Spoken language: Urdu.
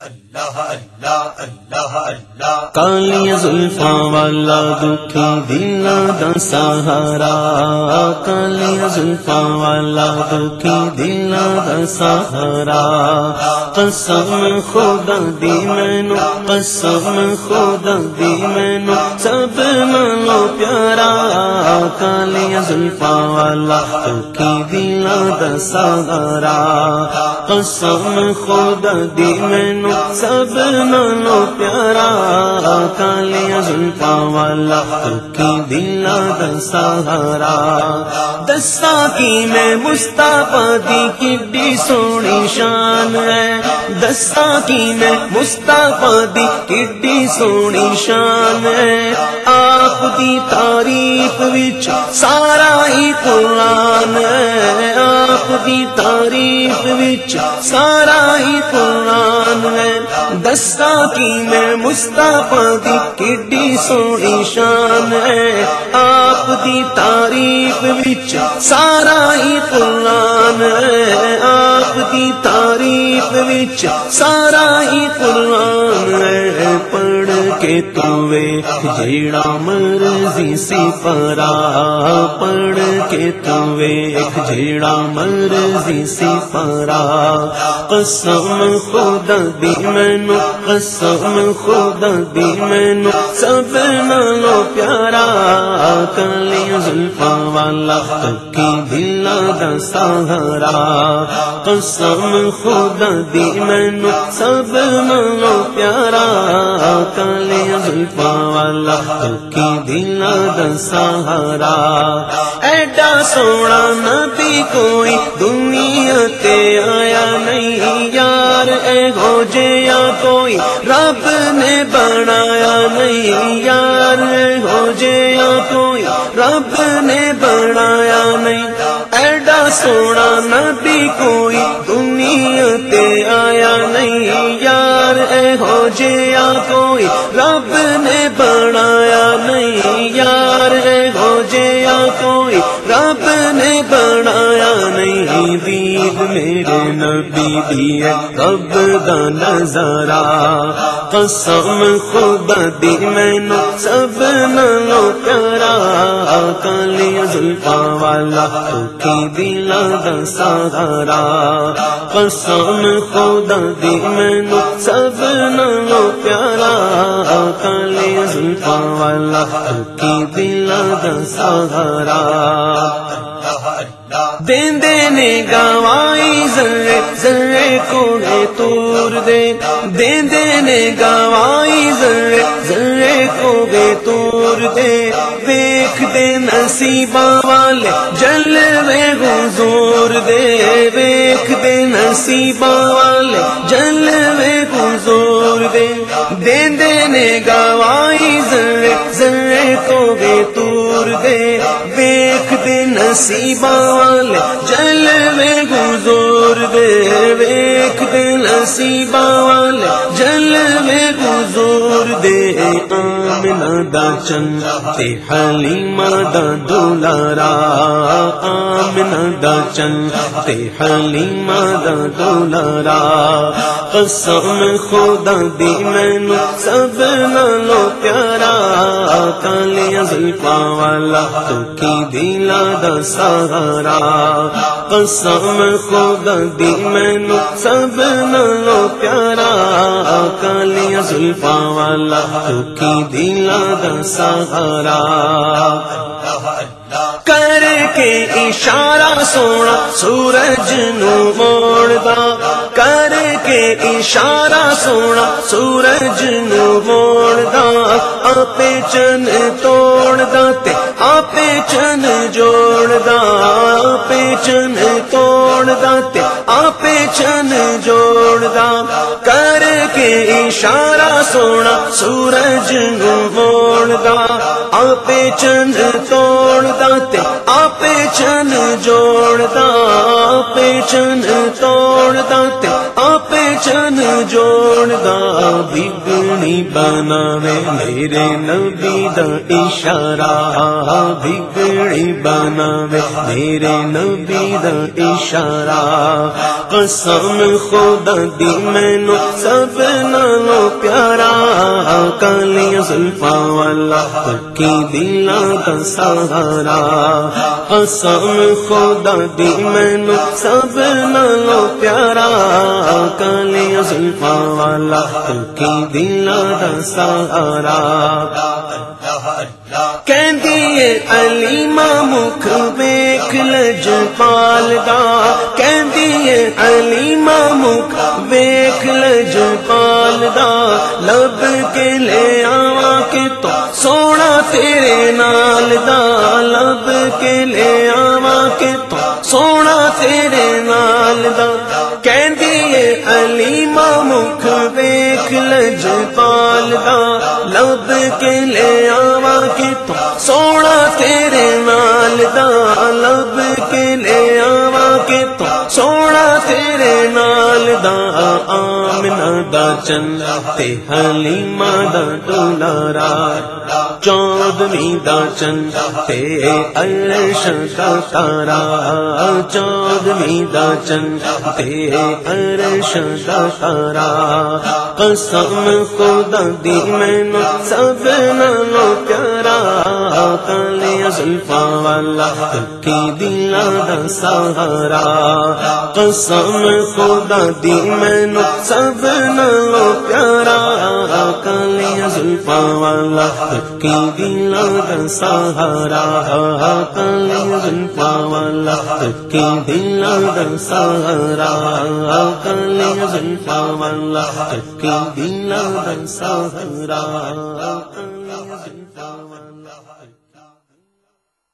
اللہ اللہ اللہ اللہ کالیاں زلفا والا دکھی دل دا سہارا کالیاں زلفا والا دکھی دل دا سہارا۔ قسم خدا دی مینو، قسم خدا دی مینو، سب ملو پیارا۔ کالیاں زلفا والا دکھی دل دا سہارا۔ قسم خدا دی مینو سب نالو پیارا کالیاں زلفا والا کی دلا دا سہارا۔ دسا کی میں مستعفی دی کڈی سونی شان ہے۔ دسا کی میں مستعفی دی کڈی سونی شان ہے۔ آپ دی تعریف وچ سارا ہی قرآن ہے۔ آپ دی تعریف وچ سارا ہی قرآن دستا کی میں مستعفی دی کڈی سونی شان ہے۔ آپ دی تعریف وچ سارا ہی قرآن ہے۔ آپ دی تعریف وچ سارا ہی قرآن ہے۔ پڑھ کے توے جیڑا مرضی سی پرا پڑھ کے توے جیڑا مرضی سی پرا قسم خدا دی مینو، قسم خدا دی مینو۔ سب نالو پیارا کالی زلفا والا کی دلا دا سہارا۔ قسم خدا دی مینو، سب نالو پیارا، کلی کالی زلفا والا کی دلا سہارا۔ ایڈا سونا نبی کوئی دنیا تے آیا نہیں یار۔ اے ہو جیا کوئی رب نے بنایا نہیں یار۔ اے ہو جیا کوئی رب نے بنایا نہیں۔ ایڈا سونا نبی کوئی دنیا تے آیا نہیں یار۔ اے ہو جیا رب نے بنایا نہیں یار اے ہو جیا کوئی رب نے بنایا نہیں دید میرے نبی دیا رب دا نظارہ قسم خدا دی مینو سب نالو پیارا کالی زلفا والا کی دلا دا سہارا قسم خدا دی مینو سب نالو پیارا والا کی دلا دا دین دینے گوائی ذرے ذرے کو گے تور دے۔ دین دینے گوائی ذرے ذرے کو گے تور دے۔ دیکھ دے نصیبہ والے جلوے حضور دے۔ دیکھ دے نصیبہ والے جلوے حضور دے۔ دین دینے گوائی زر زر کو گے تور گے دیکھ دے نصیبہ والے، جل میں گزور دے۔ ویک دے نصیبہ والے دا چن تے حلیمہ دا دولارا آمنا دا چن تے حلیمہ دا دولارا قسم خدا دی مینو سب نالو پیارا۔ کالیاں زلفا والا تو کی دلا دا سہارا۔ قسم خدا دی مینو سب نالو پیارا۔ کالیاں زلفا والا تو کی دلا دا سہارا۔ کر کے اشارہ سونا سورج نو موڑدا کر کے اشارہ سونا سورج نو موڑدا آپ چن توڑدا تے آپ چن جوڑدا آپ چن توڑدا تے آپ چن جوڑدا کر کے اشارہ سونا، سورج نو آپ چند توڑدا، تے آپ چن جوڑدا آپ چند توڑدا، تے آپ چن جوڑدا، بگنی بناوے میرے نبی دا اشارہ بگڑی بناوے۔ میرے نبی دا اشارہ، قسم خدا دی، مینو سب نالو پیارا۔ کالی زلفا والا کی دلا کا سہارا۔ قسم خدا دی، مینو سب نالو پیارا۔ کالی زلفا والا کی دلا کا سہارا۔ کہندیے علیما مکھ ویکھ لج پالدا کہندیے علیما مکھ ویکھ لج پالدا لب کے لے آواں کے تو سونا تیرے نال دا۔ لب کے لے آواں کے تو سونا تیرے نال دا۔ کہندیے علیما مکھ ویکھ لج پالدا لب کے لے آوا کے تو سونا تیرے نال دا لب کے لے آوا کے تو سونا تیرے نال دا دا چند تے حلیمہ دا دولارا دا چند تے عرش دا تارا۔ چودویں دا چند تے عرش دا تارا۔ قسم خدا دی مینو سب نالو پیارا۔ کالی زلفا والا کی دلا دا سہارا۔ قسم خدا دی مینو سب لو پیارا کالی زلفا والا کی دلا دا سہارا کالی زلفا والا کی دلا دا سہارا کالی زلفا والا کی دلا دا سہارا